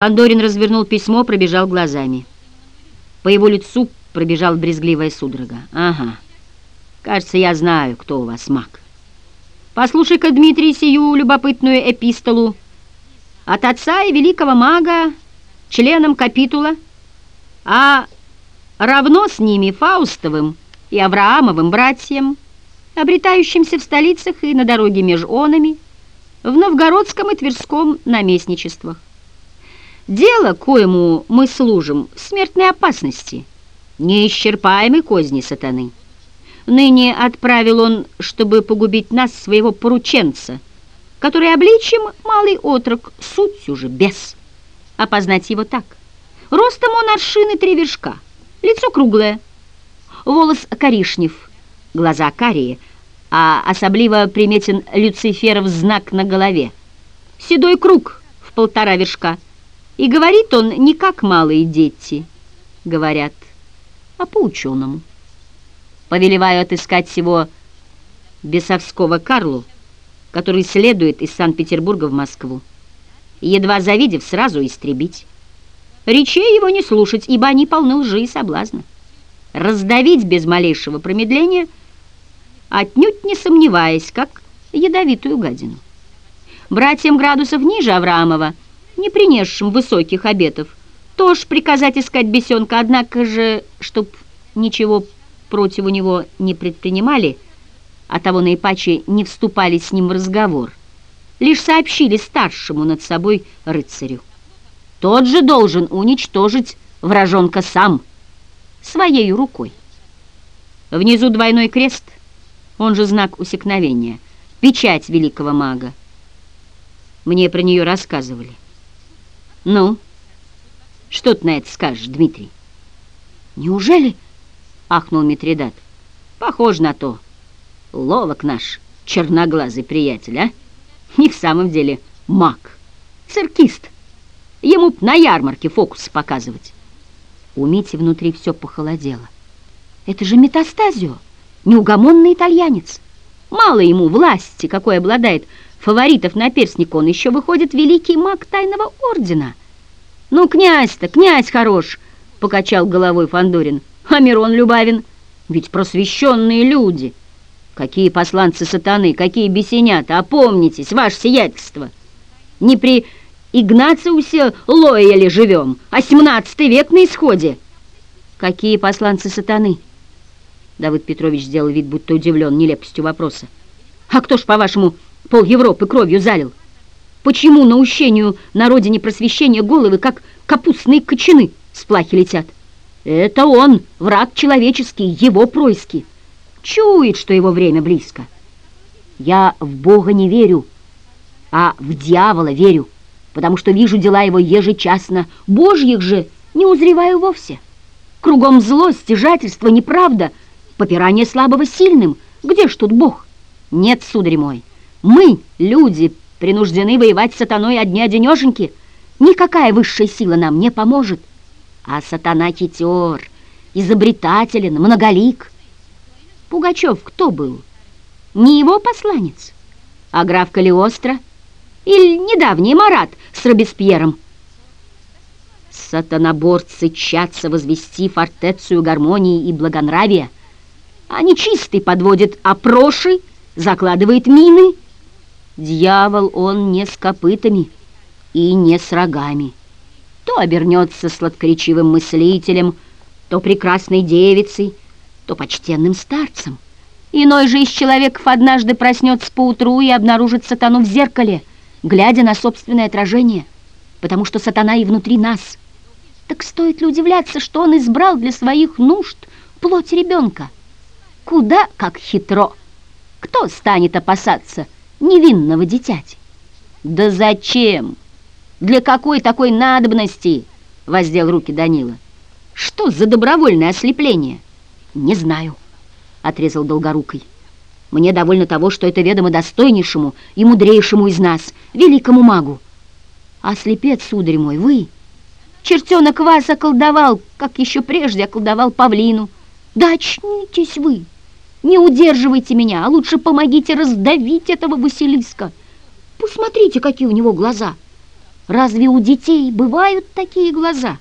Андорин развернул письмо, пробежал глазами. По его лицу пробежала брезгливая судорога. «Ага, кажется, я знаю, кто у вас маг. Послушай-ка, Дмитрий, сию любопытную эпистолу. От отца и великого мага, членам капитула, а равно с ними Фаустовым и Авраамовым братьям, обретающимся в столицах и на дороге меж онами, в Новгородском и Тверском наместничествах. Дело, коему мы служим, в смертной опасности, неисчерпаемой козни сатаны. Ныне отправил он, чтобы погубить нас, своего порученца, который обличим малый отрок, суть уже без. Опознать его так. Ростом он аршины три вершка, лицо круглое, волос коричнев, глаза карие, а особливо приметен Люциферов знак на голове. Седой круг в полтора вершка — и говорит он не как малые дети, говорят, а по-ученому. Повелеваю отыскать всего бесовского Карлу, который следует из Санкт-Петербурга в Москву. Едва завидев, сразу истребить. Речей его не слушать, ибо они полны лжи и соблазна. Раздавить без малейшего промедления, отнюдь не сомневаясь, как ядовитую гадину. Братьям градусов ниже Авраамова – не принесшим высоких обетов, тоже приказать искать бесенка, однако же, чтоб ничего против него не предпринимали, а того наипаче не вступали с ним в разговор, лишь сообщили старшему над собой рыцарю. Тот же должен уничтожить вражонка сам, своей рукой. Внизу двойной крест, он же знак усекновения, печать великого мага. Мне про нее рассказывали. «Ну, что ты на это скажешь, Дмитрий?» «Неужели?» — ахнул Митридат. «Похож на то. Ловок наш, черноглазый приятель, а? Не в самом деле маг, циркист. Ему на ярмарке фокусы показывать». У Мити внутри все похолодело. «Это же метастазио, неугомонный итальянец. Мало ему власти, какой обладает фаворитов на перстник, он еще выходит великий маг тайного ордена». «Ну, князь-то, князь хорош!» — покачал головой Фандорин. «А Мирон Любавин? Ведь просвещенные люди! Какие посланцы сатаны, какие бесенята! Опомнитесь, ваше сиятельство! Не при Игнациусе Лояле живем, а семнадцатый век на исходе!» «Какие посланцы сатаны?» Давыд Петрович сделал вид, будто удивлен нелепостью вопроса. «А кто ж, по-вашему, пол Европы кровью залил?» Почему наущению на родине просвещения головы, как капустные кочаны, с летят? Это он, враг человеческий, его происки. Чует, что его время близко. Я в Бога не верю, а в дьявола верю, потому что вижу дела его ежечасно, Божьих же не узреваю вовсе. Кругом злость, стяжательство, неправда, попирание слабого сильным. Где ж тут Бог? Нет, сударь мой, мы, люди, принуждены воевать с сатаной одни-одинешеньки. Никакая высшая сила нам не поможет. А сатана хитер, изобретателен, многолик. Пугачев кто был? Не его посланец, а граф Калиостро или недавний Марат с Робеспьером. Сатаноборцы чатся возвести фортецию гармонии и благонравия. Они чистый подводит опроши, закладывает мины — Дьявол он не с копытами и не с рогами. То обернется сладкоречивым мыслителем, то прекрасной девицей, то почтенным старцем. Иной же из человеков однажды проснется поутру и обнаружит сатану в зеркале, глядя на собственное отражение, потому что сатана и внутри нас. Так стоит ли удивляться, что он избрал для своих нужд плоть ребенка? Куда как хитро! Кто станет опасаться невинного дитяти. «Да зачем? Для какой такой надобности?» — воздел руки Данила. «Что за добровольное ослепление?» «Не знаю», — отрезал Долгорукой. «Мне довольно того, что это ведомо достойнейшему и мудрейшему из нас, великому магу. А слепец, сударь мой, вы...» Чертенок вас околдовал, как еще прежде околдовал павлину. Да очнитесь вы!» Не удерживайте меня, а лучше помогите раздавить этого Василиска. Посмотрите, какие у него глаза. Разве у детей бывают такие глаза?»